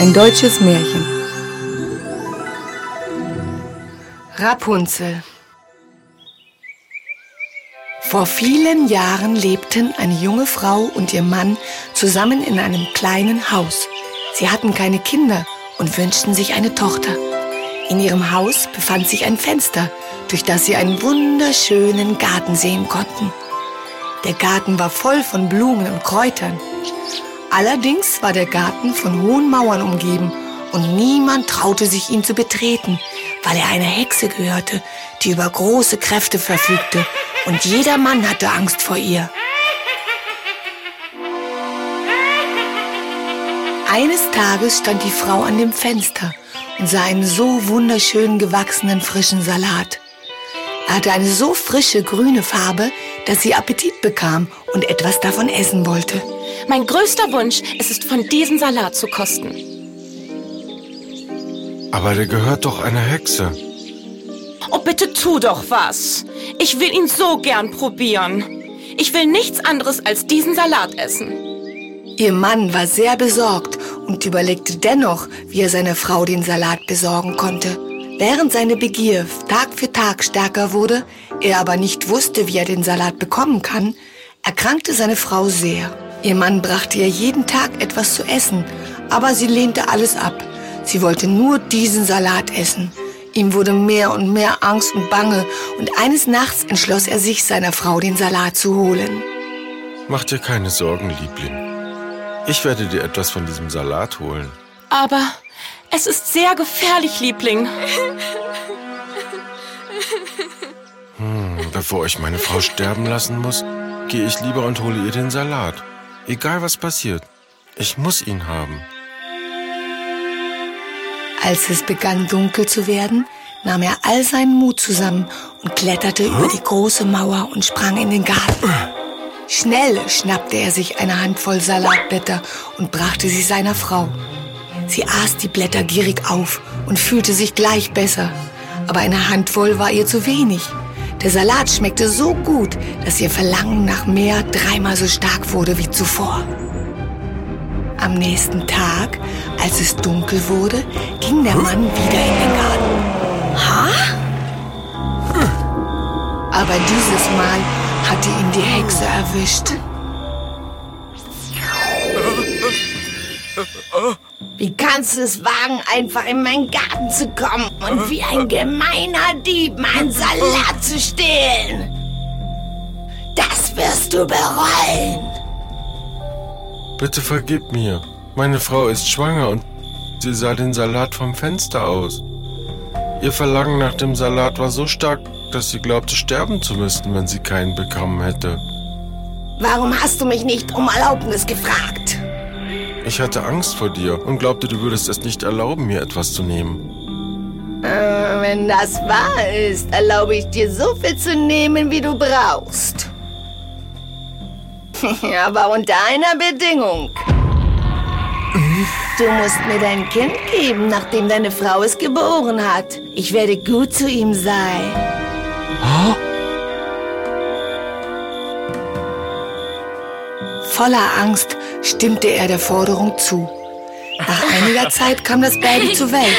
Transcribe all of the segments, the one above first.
Ein deutsches Märchen. Rapunzel. Vor vielen Jahren lebten eine junge Frau und ihr Mann zusammen in einem kleinen Haus. Sie hatten keine Kinder und wünschten sich eine Tochter. In ihrem Haus befand sich ein Fenster, durch das sie einen wunderschönen Garten sehen konnten. Der Garten war voll von Blumen und Kräutern. Allerdings war der Garten von hohen Mauern umgeben und niemand traute sich ihn zu betreten, weil er einer Hexe gehörte, die über große Kräfte verfügte und jeder Mann hatte Angst vor ihr. Eines Tages stand die Frau an dem Fenster und sah einen so wunderschön gewachsenen frischen Salat. Er hatte eine so frische grüne Farbe, dass sie Appetit bekam und etwas davon essen wollte. Mein größter Wunsch ist es, von diesem Salat zu kosten. Aber der gehört doch einer Hexe. Oh, bitte tu doch was. Ich will ihn so gern probieren. Ich will nichts anderes als diesen Salat essen. Ihr Mann war sehr besorgt und überlegte dennoch, wie er seiner Frau den Salat besorgen konnte. Während seine Begier Tag für Tag stärker wurde, er aber nicht wusste, wie er den Salat bekommen kann, erkrankte seine Frau sehr. Ihr Mann brachte ihr jeden Tag etwas zu essen, aber sie lehnte alles ab. Sie wollte nur diesen Salat essen. Ihm wurde mehr und mehr Angst und Bange, und eines Nachts entschloss er sich, seiner Frau den Salat zu holen. Mach dir keine Sorgen, Liebling. Ich werde dir etwas von diesem Salat holen. Aber es ist sehr gefährlich, Liebling. Hm, bevor ich meine Frau sterben lassen muss, gehe ich lieber und hole ihr den Salat. Egal was passiert, ich muss ihn haben. Als es begann dunkel zu werden, nahm er all seinen Mut zusammen und kletterte über die große Mauer und sprang in den Garten. Schnell schnappte er sich eine Handvoll Salatblätter und brachte sie seiner Frau. Sie aß die Blätter gierig auf und fühlte sich gleich besser. Aber eine Handvoll war ihr zu wenig. Der Salat schmeckte so gut, dass ihr Verlangen nach mehr dreimal so stark wurde wie zuvor. Am nächsten Tag, als es dunkel wurde, ging der Mann wieder in den Garten. Ha? Aber dieses Mal hatte ihn die Hexe erwischt. Wie kannst du es wagen, einfach in meinen Garten zu kommen und wie ein gemeiner Dieb meinen Salat zu stehlen? Das wirst du bereuen. Bitte vergib mir. Meine Frau ist schwanger und sie sah den Salat vom Fenster aus. Ihr Verlangen nach dem Salat war so stark, dass sie glaubte, sterben zu müssen, wenn sie keinen bekommen hätte. Warum hast du mich nicht um Erlaubnis gefragt? Ich hatte Angst vor dir und glaubte, du würdest es nicht erlauben, mir etwas zu nehmen. Äh, wenn das wahr ist, erlaube ich dir so viel zu nehmen, wie du brauchst. Aber unter einer Bedingung. Du musst mir dein Kind geben, nachdem deine Frau es geboren hat. Ich werde gut zu ihm sein. Voller Angst stimmte er der Forderung zu. Nach einiger Zeit kam das Baby zur Welt.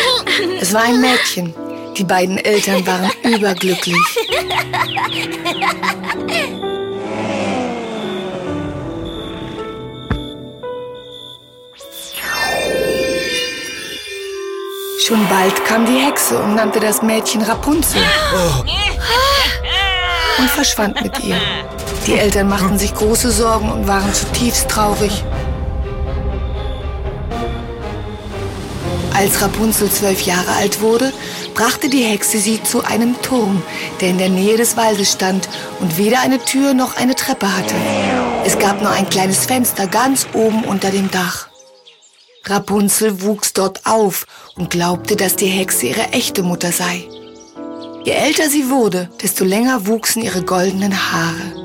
Es war ein Mädchen. Die beiden Eltern waren überglücklich. Schon bald kam die Hexe und nannte das Mädchen Rapunzel und verschwand mit ihr. Die Eltern machten sich große Sorgen und waren zutiefst traurig. Als Rapunzel zwölf Jahre alt wurde, brachte die Hexe sie zu einem Turm, der in der Nähe des Waldes stand und weder eine Tür noch eine Treppe hatte. Es gab nur ein kleines Fenster ganz oben unter dem Dach. Rapunzel wuchs dort auf und glaubte, dass die Hexe ihre echte Mutter sei. Je älter sie wurde, desto länger wuchsen ihre goldenen Haare.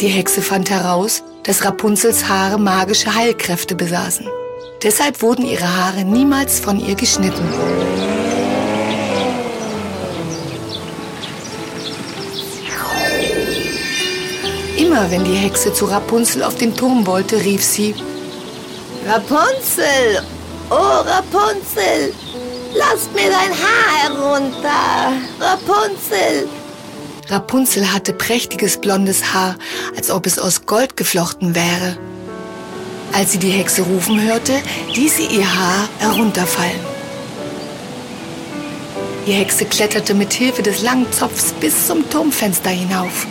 Die Hexe fand heraus, dass Rapunzels Haare magische Heilkräfte besaßen. Deshalb wurden ihre Haare niemals von ihr geschnitten. Immer wenn die Hexe zu Rapunzel auf den Turm wollte, rief sie, Rapunzel! Oh, Rapunzel! Lass mir dein Haar herunter! Rapunzel! Rapunzel hatte prächtiges blondes Haar, als ob es aus Gold geflochten wäre. Als sie die Hexe rufen hörte, ließ sie ihr Haar herunterfallen. Die Hexe kletterte mit Hilfe des langen Zopfs bis zum Turmfenster hinauf.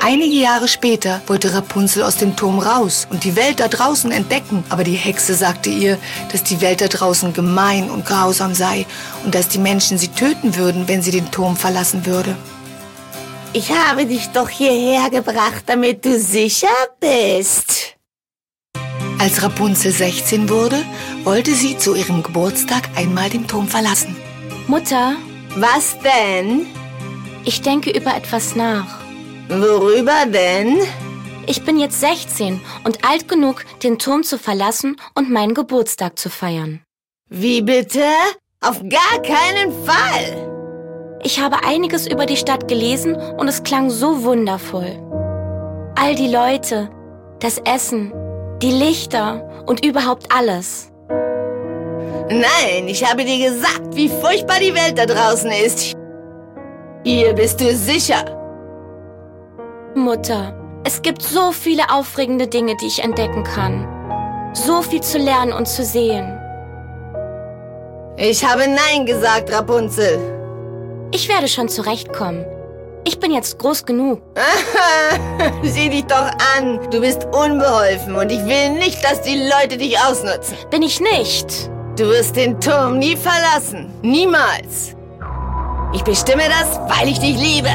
Einige Jahre später wollte Rapunzel aus dem Turm raus und die Welt da draußen entdecken, aber die Hexe sagte ihr, dass die Welt da draußen gemein und grausam sei und dass die Menschen sie töten würden, wenn sie den Turm verlassen würde. Ich habe dich doch hierher gebracht, damit du sicher bist. Als Rapunzel 16 wurde, wollte sie zu ihrem Geburtstag einmal den Turm verlassen. Mutter, Was denn? ich denke über etwas nach. Worüber denn? Ich bin jetzt 16 und alt genug, den Turm zu verlassen und meinen Geburtstag zu feiern. Wie bitte? Auf gar keinen Fall. Ich habe einiges über die Stadt gelesen und es klang so wundervoll. All die Leute, das Essen, die Lichter und überhaupt alles. Nein, ich habe dir gesagt, wie furchtbar die Welt da draußen ist. Hier bist du sicher. Mutter, es gibt so viele aufregende Dinge, die ich entdecken kann. So viel zu lernen und zu sehen. Ich habe Nein gesagt, Rapunzel. Ich werde schon zurechtkommen. Ich bin jetzt groß genug. Sieh dich doch an. Du bist unbeholfen und ich will nicht, dass die Leute dich ausnutzen. Bin ich nicht. Du wirst den Turm nie verlassen. Niemals. Ich bestimme das, weil ich dich liebe.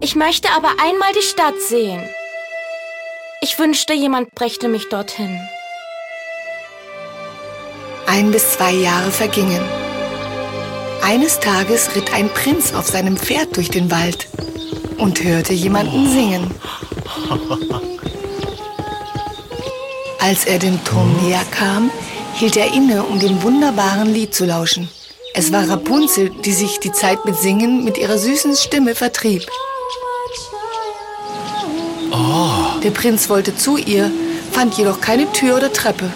Ich möchte aber einmal die Stadt sehen. Ich wünschte, jemand brächte mich dorthin. Ein bis zwei Jahre vergingen. Eines Tages ritt ein Prinz auf seinem Pferd durch den Wald und hörte jemanden singen. Als er dem Turm näher kam, hielt er inne, um dem wunderbaren Lied zu lauschen. Es war Rapunzel, die sich die Zeit mit Singen mit ihrer süßen Stimme vertrieb. Der Prinz wollte zu ihr, fand jedoch keine Tür oder Treppe.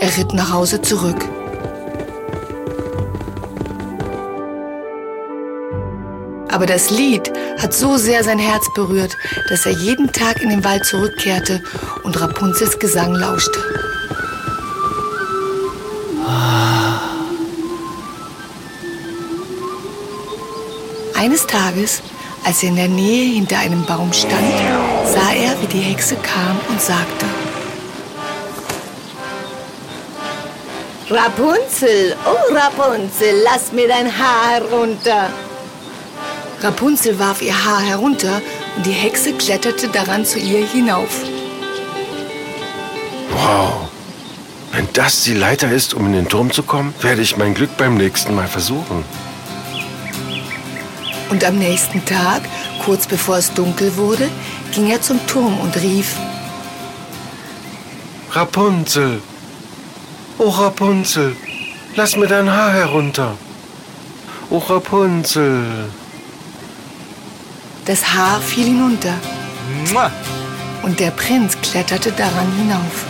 Er ritt nach Hause zurück. Aber das Lied hat so sehr sein Herz berührt, dass er jeden Tag in den Wald zurückkehrte und Rapunzels Gesang lauschte. Eines Tages, als er in der Nähe hinter einem Baum stand, sah er, wie die Hexe kam und sagte, Rapunzel, oh Rapunzel, lass mir dein Haar herunter. Rapunzel warf ihr Haar herunter und die Hexe kletterte daran zu ihr hinauf. Wow. Wenn das die Leiter ist, um in den Turm zu kommen, werde ich mein Glück beim nächsten Mal versuchen. Und am nächsten Tag, kurz bevor es dunkel wurde, ging er zum Turm und rief, Rapunzel. Oh Rapunzel, lass mir dein Haar herunter. Oh Rapunzel. das Haar fiel hinunter Mua. und der Prinz kletterte daran hinauf.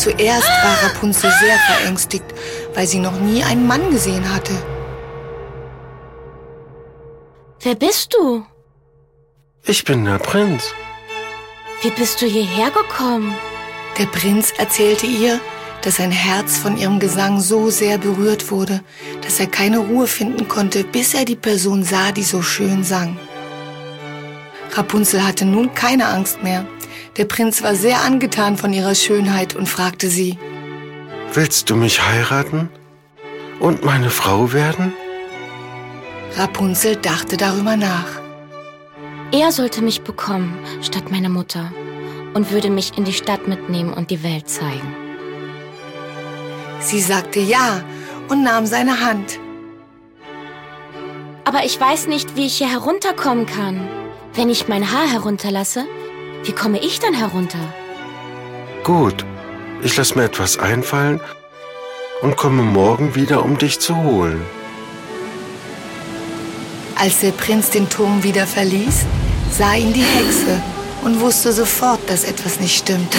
Zuerst war Rapunzel sehr verängstigt, weil sie noch nie einen Mann gesehen hatte. Wer bist du? Ich bin der Prinz. Wie bist du hierher gekommen? Der Prinz erzählte ihr, dass sein Herz von ihrem Gesang so sehr berührt wurde, dass er keine Ruhe finden konnte, bis er die Person sah, die so schön sang. Rapunzel hatte nun keine Angst mehr. Der Prinz war sehr angetan von ihrer Schönheit und fragte sie, Willst du mich heiraten? Und meine Frau werden? Rapunzel dachte darüber nach. Er sollte mich bekommen, statt meine Mutter, und würde mich in die Stadt mitnehmen und die Welt zeigen. Sie sagte ja und nahm seine Hand. Aber ich weiß nicht, wie ich hier herunterkommen kann. Wenn ich mein Haar herunterlasse, wie komme ich dann herunter? Gut, ich lass mir etwas einfallen und komme morgen wieder, um dich zu holen. Als der Prinz den Turm wieder verließ, sah ihn die Hexe und wusste sofort, dass etwas nicht stimmte.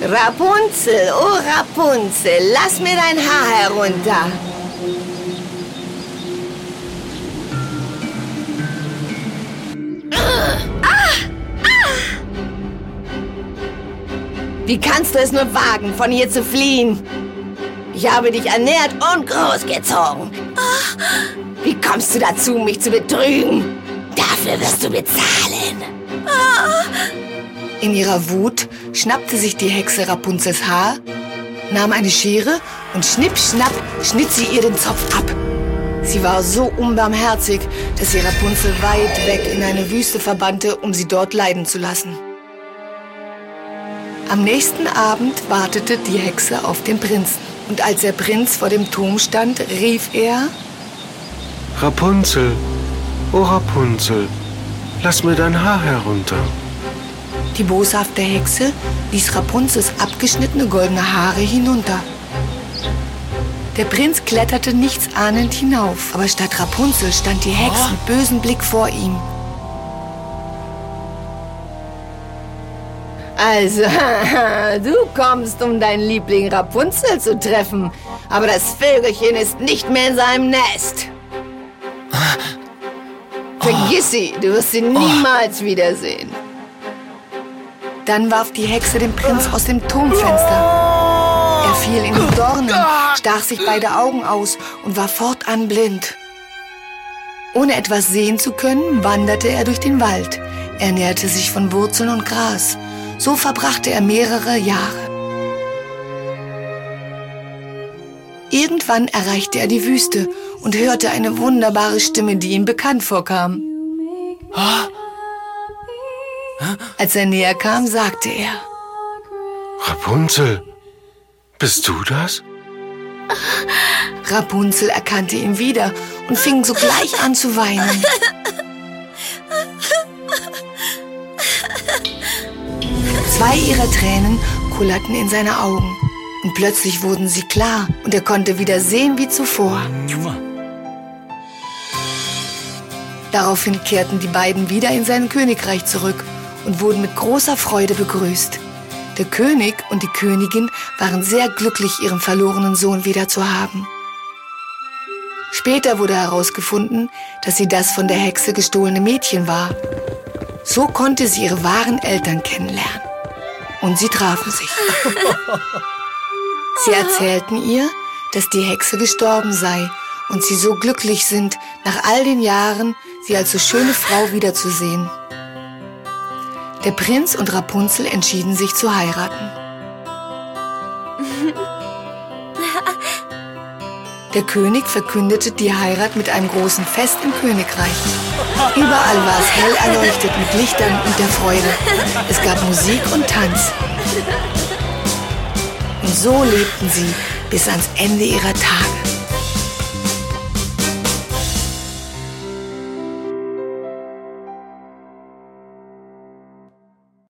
Rapunzel, oh Rapunzel, lass mir dein Haar herunter. Wie kannst du es nur wagen, von hier zu fliehen? Ich habe dich ernährt und großgezogen. Wie kommst du dazu, mich zu betrügen? Dafür wirst du bezahlen. In ihrer Wut schnappte sich die Hexe Rapunzels Haar, nahm eine Schere und schnipp, schnapp schnitt sie ihr den Zopf ab. Sie war so unbarmherzig, dass sie Rapunzel weit weg in eine Wüste verbannte, um sie dort leiden zu lassen. Am nächsten Abend wartete die Hexe auf den Prinzen. Und als der Prinz vor dem Turm stand, rief er, Rapunzel, oh Rapunzel, lass mir dein Haar herunter. Die boshafte Hexe ließ Rapunzels abgeschnittene goldene Haare hinunter. Der Prinz kletterte nichtsahnend hinauf, aber statt Rapunzel stand die Hexe mit bösem Blick vor ihm. Also, du kommst, um deinen Liebling Rapunzel zu treffen, aber das Vögelchen ist nicht mehr in seinem Nest. Vergiss sie, du wirst sie niemals wiedersehen. Dann warf die Hexe den Prinz aus dem Turmfenster. Er fiel in die Dornen, stach sich beide Augen aus und war fortan blind. Ohne etwas sehen zu können, wanderte er durch den Wald, ernährte sich von Wurzeln und Gras. So verbrachte er mehrere Jahre. Irgendwann erreichte er die Wüste und hörte eine wunderbare Stimme, die ihm bekannt vorkam. Als er näher kam, sagte er, Rapunzel, bist du das? Rapunzel erkannte ihn wieder und fing sogleich an zu weinen. Zwei ihrer Tränen kullerten in seine Augen und plötzlich wurden sie klar und er konnte wieder sehen wie zuvor. Daraufhin kehrten die beiden wieder in sein Königreich zurück und wurden mit großer Freude begrüßt. Der König und die Königin waren sehr glücklich, ihren verlorenen Sohn wieder zu haben. Später wurde herausgefunden, dass sie das von der Hexe gestohlene Mädchen war. So konnte sie ihre wahren Eltern kennenlernen. Und sie trafen sich. Sie erzählten ihr, dass die Hexe gestorben sei und sie so glücklich sind, nach all den Jahren sie als so schöne Frau wiederzusehen. Der Prinz und Rapunzel entschieden sich zu heiraten. Der König verkündete die Heirat mit einem großen Fest im Königreich. Überall war es hell erleuchtet mit Lichtern und der Freude. Es gab Musik und Tanz. Und so lebten sie bis ans Ende ihrer Tage.